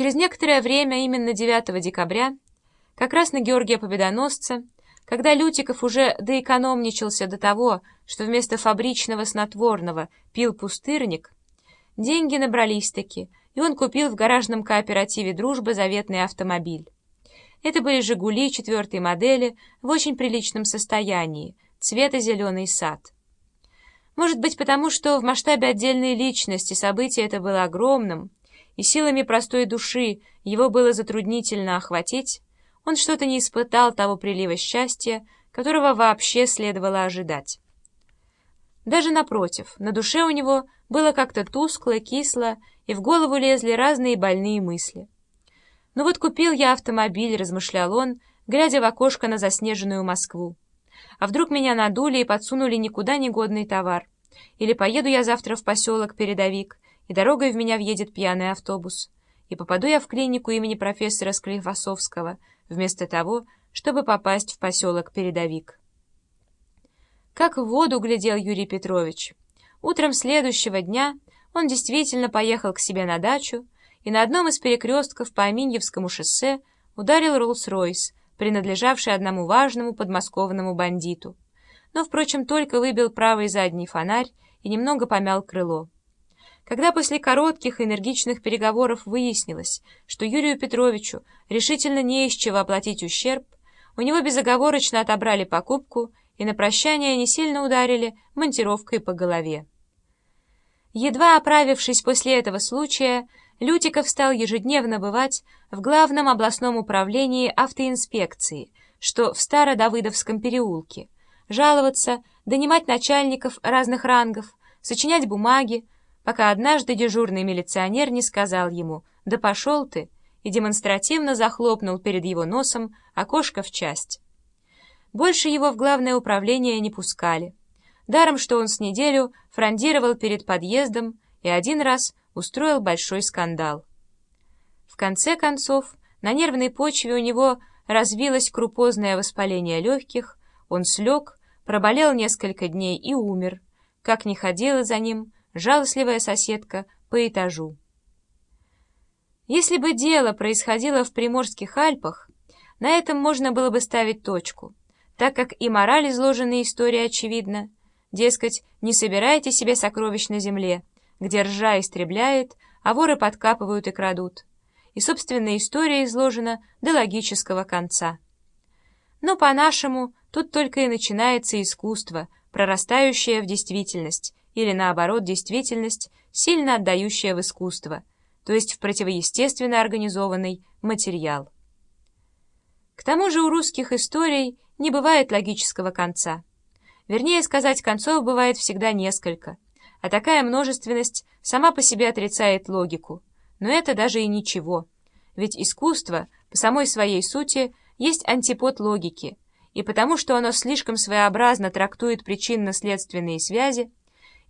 Через некоторое время, именно 9 декабря, как раз на Георгия Победоносца, когда Лютиков уже доэкономничался до того, что вместо фабричного снотворного пил пустырник, деньги набрались-таки, и он купил в гаражном кооперативе «Дружба» заветный автомобиль. Это были «Жигули» четвертой модели в очень приличном состоянии, цвета зеленый сад. Может быть, потому что в масштабе отдельной личности событие это было огромным, и силами простой души его было затруднительно охватить, он что-то не испытал того прилива счастья, которого вообще следовало ожидать. Даже напротив, на душе у него было как-то тускло, кисло, и в голову лезли разные больные мысли. «Ну вот купил я автомобиль», — размышлял он, глядя в окошко на заснеженную Москву. «А вдруг меня надули и подсунули никуда негодный товар? Или поеду я завтра в поселок Передовик, и дорогой в меня въедет пьяный автобус, и попаду я в клинику имени профессора Склифосовского, вместо того, чтобы попасть в поселок Передовик». Как в воду глядел Юрий Петрович. Утром следующего дня он действительно поехал к себе на дачу и на одном из перекрестков по Аминьевскому шоссе ударил Роллс-Ройс, принадлежавший одному важному подмосковному бандиту. Но, впрочем, только выбил правый задний фонарь и немного помял крыло. Когда после коротких и энергичных переговоров выяснилось, что Юрию Петровичу решительно не из чего оплатить ущерб, у него безоговорочно отобрали покупку и на прощание не сильно ударили монтировкой по голове. Едва оправившись после этого случая, Лютиков стал ежедневно бывать в главном областном управлении автоинспекции, что в Стародавыдовском переулке, жаловаться, донимать начальников разных рангов, сочинять бумаги, пока однажды дежурный милиционер не сказал ему «Да пошел ты!» и демонстративно захлопнул перед его носом окошко в часть. Больше его в главное управление не пускали. Даром, что он с неделю фрондировал перед подъездом и один раз устроил большой скандал. В конце концов, на нервной почве у него развилось крупозное воспаление легких, он слег, проболел несколько дней и умер, как не ходила за ним жалостливая соседка по этажу. Если бы дело происходило в Приморских Альпах, на этом можно было бы ставить точку, так как и мораль изложенной истории очевидна, Дескать, не собирайте себе сокровищ на земле, где ржа истребляет, а воры подкапывают и крадут. И собственная история изложена до логического конца. Но по-нашему тут только и начинается искусство, прорастающее в действительность, или наоборот действительность, сильно отдающая в искусство, то есть в противоестественно организованный материал. К тому же у русских историй не бывает логического конца. Вернее сказать, концов бывает всегда несколько, а такая множественность сама по себе отрицает логику. Но это даже и ничего, ведь искусство по самой своей сути есть антипод логики, и потому что оно слишком своеобразно трактует причинно-следственные связи,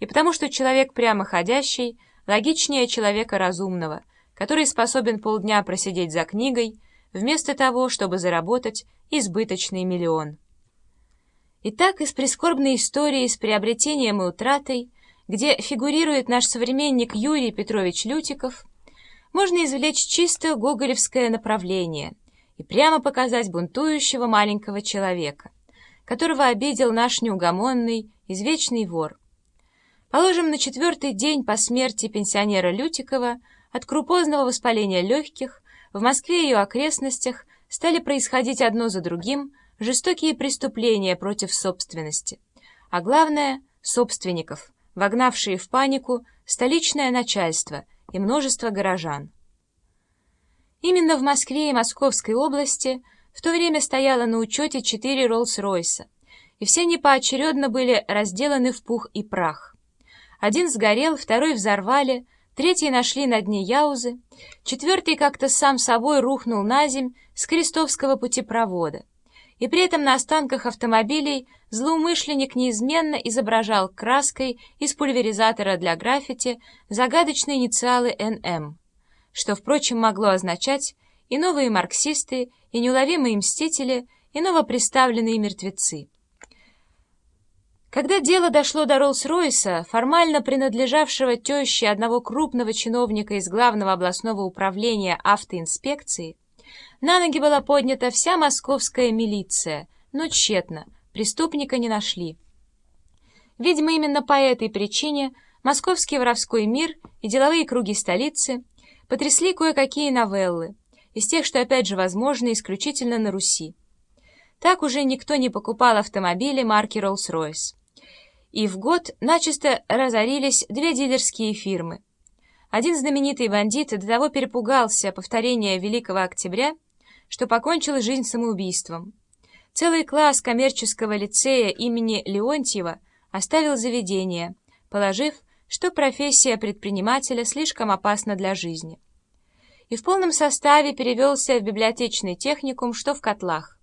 и потому что человек прямоходящий логичнее человека разумного, который способен полдня просидеть за книгой, вместо того, чтобы заработать избыточный миллион. Итак, из прискорбной истории с приобретением и утратой, где фигурирует наш современник Юрий Петрович Лютиков, можно извлечь чисто гоголевское направление и прямо показать бунтующего маленького человека, которого обидел наш неугомонный, извечный вор. Положим, на четвертый день по смерти пенсионера Лютикова от крупозного воспаления легких в Москве и ее окрестностях стали происходить одно за другим жестокие преступления против собственности, а главное — собственников, вогнавшие в панику столичное начальство и множество горожан. Именно в Москве и Московской области в то время стояло на учете четыре Роллс-Ройса, и все они поочередно были разделаны в пух и прах. Один сгорел, второй взорвали, третий нашли на дне Яузы, четвертый как-то сам собой рухнул на земь с крестовского путепровода, и при этом на останках автомобилей злоумышленник неизменно изображал краской из пульверизатора для граффити загадочные инициалы НМ, что, впрочем, могло означать и новые марксисты, и неуловимые мстители, и новоприставленные мертвецы. Когда дело дошло до Роллс-Ройса, формально принадлежавшего теще одного крупного чиновника из главного областного управления автоинспекции, на ноги была поднята вся московская милиция, но тщетно, преступника не нашли. Видимо, именно по этой причине московский воровской мир и деловые круги столицы потрясли кое-какие новеллы, из тех, что опять же возможны исключительно на Руси. Так уже никто не покупал автомобили марки Rolls-Royce и в год начисто разорились две дилерские фирмы. Один знаменитый бандит до того перепугался повторения Великого Октября, что покончил жизнь самоубийством. Целый класс коммерческого лицея имени Леонтьева оставил заведение, положив, что профессия предпринимателя слишком опасна для жизни. И в полном составе перевелся в библиотечный техникум, что в котлах.